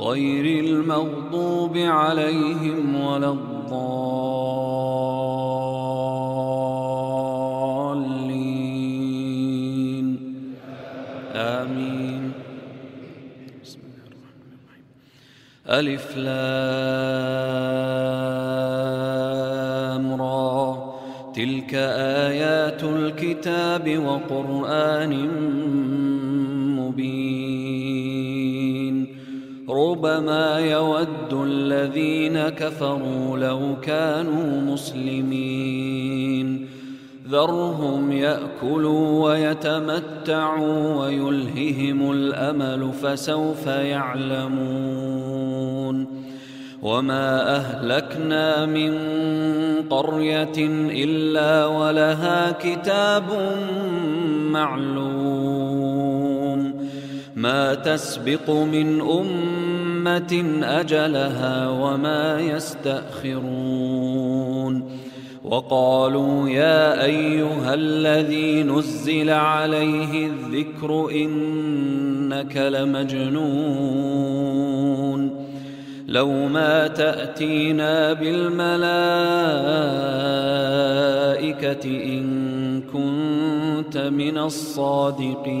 غير المغضوب عليهم ولا الضالين. آمين. بسم الله الرحمن الرحيم ألف لام را. تلك آيات الكتاب وقرآن ربما يود الذين كفروا لو كانوا مسلمين. ذرهم يأكلوا ويتمتعوا ويلههم الأمل فسوف يعلمون. وما أهلكنا من قرية إلا ولها كتاب معلوم. ما تسبق من أمة أجلها وما يستأخرون. وقالوا يا أيها الذي نزل عليه الذكر إنك لمجنون. لو ما تأتينا بالملائكة إن كنت من الصادقين.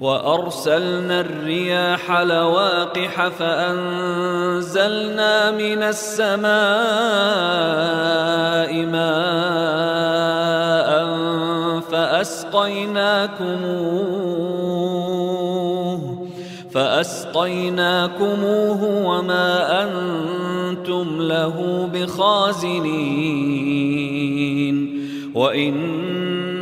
وأرسلنا الرياح لواقح فأنزلنا من السماء ماء فأسقيناكموه فأسقيناكموه وما أنتم له بخازنين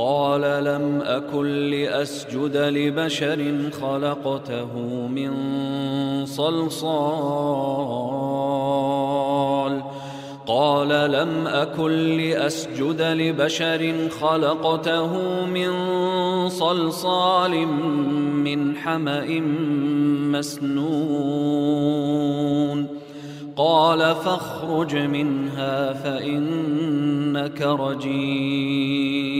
قال لم أكن لأسجد لبشر خلقته من صلصال. قال لم أكن لأسجد لبشر خلقته من صلصال من حمأ مسنون. قال فاخرج منها فإنك رجيم.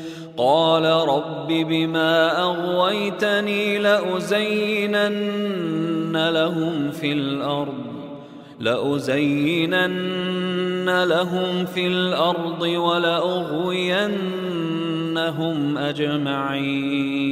قال رب بما أغويتني لأزينن لهم في الأرض لأزينن لهم في الأرض ولأغوينهم أجمعين.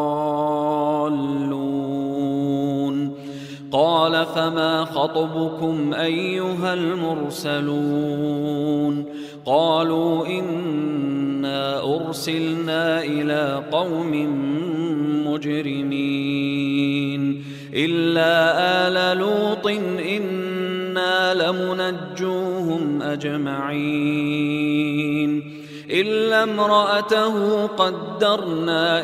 قال فما خطبكم أيها المرسلون قالوا إنا أرسلنا إلى قوم مجرمين إلا آل لوط إنا لمنجوهم أجمعين إلا امرأته قدرنا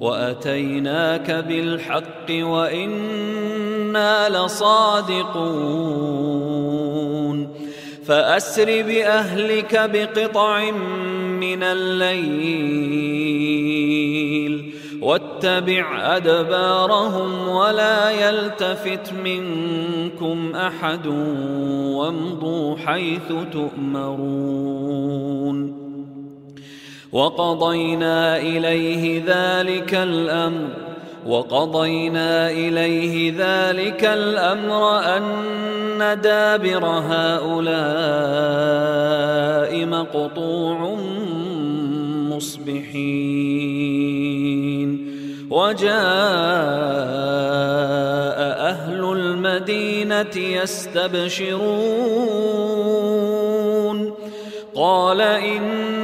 وأتيناك بالحق وإنا لصادقون. فأسر بأهلك بقطع من الليل. واتبع أدبارهم ولا يلتفت منكم أحد وامضوا حيث تؤمرون. وقضينا إليه ذلك الأمر وقضينا إليه ذلك الأمر أن دابر هؤلاء مقطوع مصبحين. وجاء أهل المدينة يستبشرون قال إن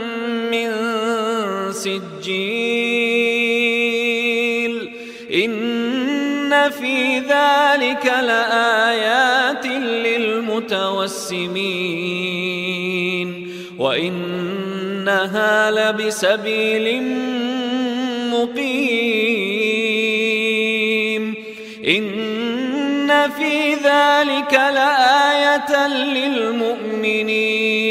سجيل إن في ذلك لآيات للمتوسمين وإنها لبسبيل مقيم إن في ذلك لآية للمؤمنين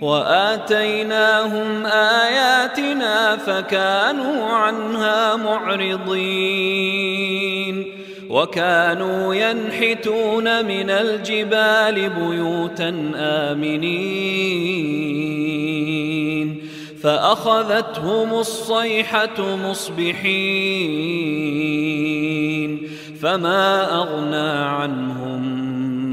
وآتيناهم آياتنا فكانوا عنها معرضين وكانوا ينحتون من الجبال بيوتا آمنين فأخذتهم الصيحة مصبحين فما أغنى عنهم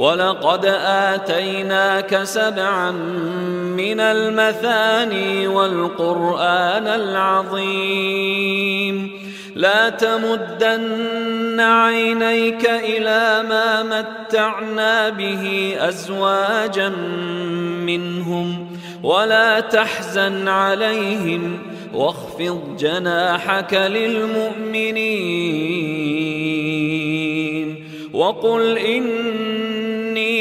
ولقد آتيناك سبعا من المثاني والقرآن العظيم. لا تمدن عينيك إلى ما متعنا به أزواجا منهم ولا تحزن عليهم واخفض جناحك للمؤمنين. وقل إني